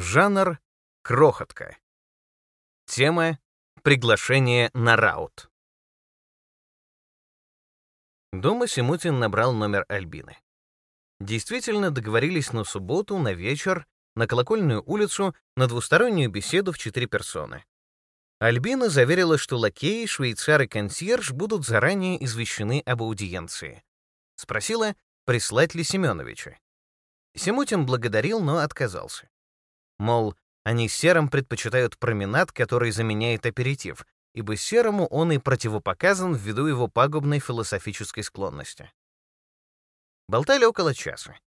Жанр — крохотка. Тема — приглашение на раут. Дома Симутин набрал номер Альбины. Действительно договорились на субботу, на вечер, на Колокольную улицу, на двустороннюю беседу в четыре персоны. Альбина заверила, что лакеи, швейцар и консьерж будут заранее извещены об аудиенции. Спросила, прислать ли Семеновича. Симутин благодарил, но отказался. Мол, они серым предпочитают променад, который заменяет аперитив, ибо серому он и противопоказан ввиду его пагубной философической склонности. Болтали около часа.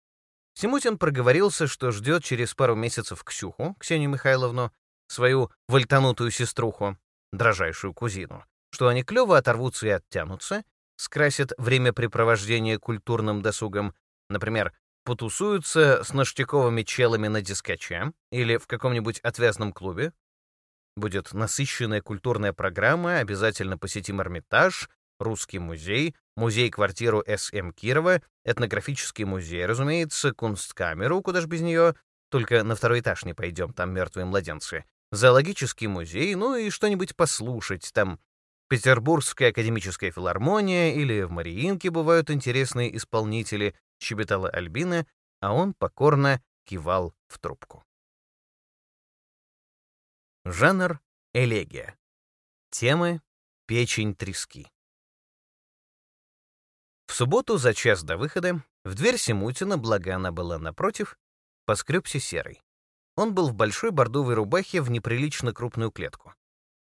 Симутин проговорился, что ждет через пару месяцев Ксюху, Ксению Михайловну, свою вольтанутую сеструху, дрожайшую кузину, что они клёво оторвутся и оттянутся, скрасят времяпрепровождение культурным досугом, например, потусуются с наштяковыми челами на дискоче или в каком-нибудь отвязном клубе. Будет насыщенная культурная программа, обязательно посетим Эрмитаж, Русский музей, музей-квартиру С.М. Кирова, этнографический музей, разумеется, кунсткамеру, куда ж без нее, только на второй этаж не пойдем, там мертвые младенцы, зоологический музей, ну и что-нибудь послушать, там Петербургская академическая филармония или в Мариинке бывают интересные исполнители, щебетала Альбина, а он покорно кивал в трубку. Жанр — элегия. Темы — печень трески. В субботу за час до выхода в дверь Симутина, благо она была напротив, поскребся серый. Он был в большой бордовой рубахе в неприлично крупную клетку.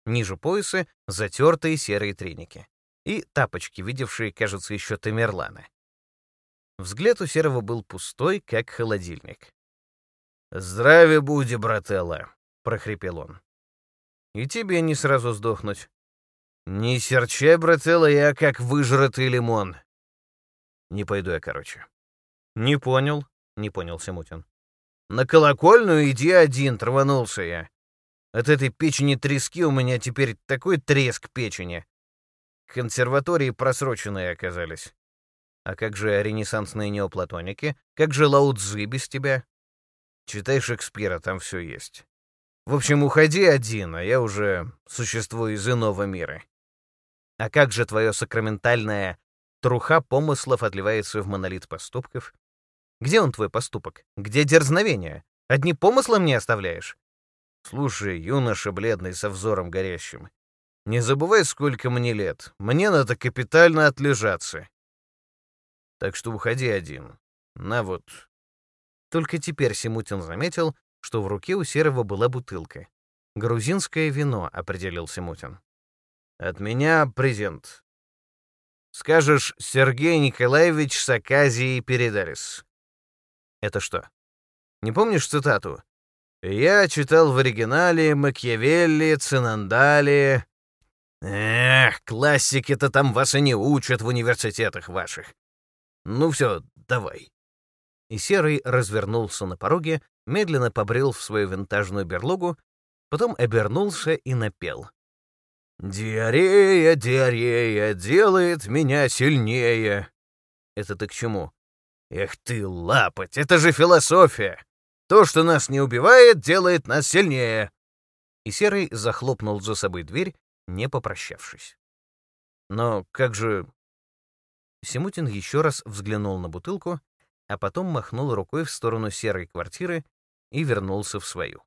Ниже пояса затертые серые треники. И тапочки, видевшие, кажется, еще Тамерлана. Взгляд у Серого был пустой, как холодильник. «Здравия буди, брателла!» — прохрипел он. «И тебе не сразу сдохнуть. Не серчай, брателла, я как выжратый лимон. Не пойду я, короче». «Не понял», — не понял Семутин. «На колокольную иди один, траванулся я. От этой печени трески у меня теперь такой треск печени. Консерватории просроченные оказались. А как же ренессансные неоплатоники? Как же Лао без тебя? Читай Шекспира, там все есть. В общем, уходи один, а я уже существую из иного мира. А как же твое сакраментальное труха помыслов отливается в монолит поступков? Где он твой поступок? Где дерзновение? Одни помыслы мне оставляешь? Слушай, юноша бледный со взором горящим, не забывай, сколько мне лет. Мне надо капитально отлежаться. Так что уходи один. На вот. Только теперь Симутин заметил, что в руке у Серого была бутылка. Грузинское вино, определил Симутин. От меня презент. Скажешь, Сергей Николаевич с Аказией передались. Это что? Не помнишь цитату? Я читал в оригинале Макьявелли, Цинандали. Эх, классики-то там вас и не учат в университетах ваших. Ну все, давай. И Серый развернулся на пороге, медленно побрел в свою винтажную берлогу, потом обернулся и напел. «Диарея, диарея делает меня сильнее». Это ты к чему? Эх ты, лапоть, это же философия. То, что нас не убивает, делает нас сильнее. И Серый захлопнул за собой дверь, не попрощавшись. Но как же Симутин еще раз взглянул на бутылку, а потом махнул рукой в сторону серой квартиры и вернулся в свою.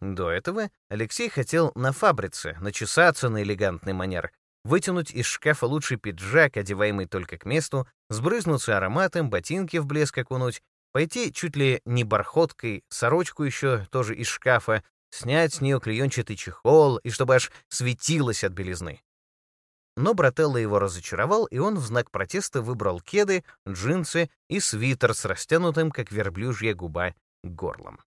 До этого Алексей хотел на фабрице начесаться на элегантный манер, вытянуть из шкафа лучший пиджак, одеваемый только к месту, сбрызнуться ароматом, ботинки в блеск окунуть, пойти чуть ли не бархоткой, сорочку еще тоже из шкафа, снять с нее клеенчатый чехол, и чтобы аж светилось от белизны. Но брателло его разочаровал, и он в знак протеста выбрал кеды, джинсы и свитер с растянутым, как верблюжья губа, горлом.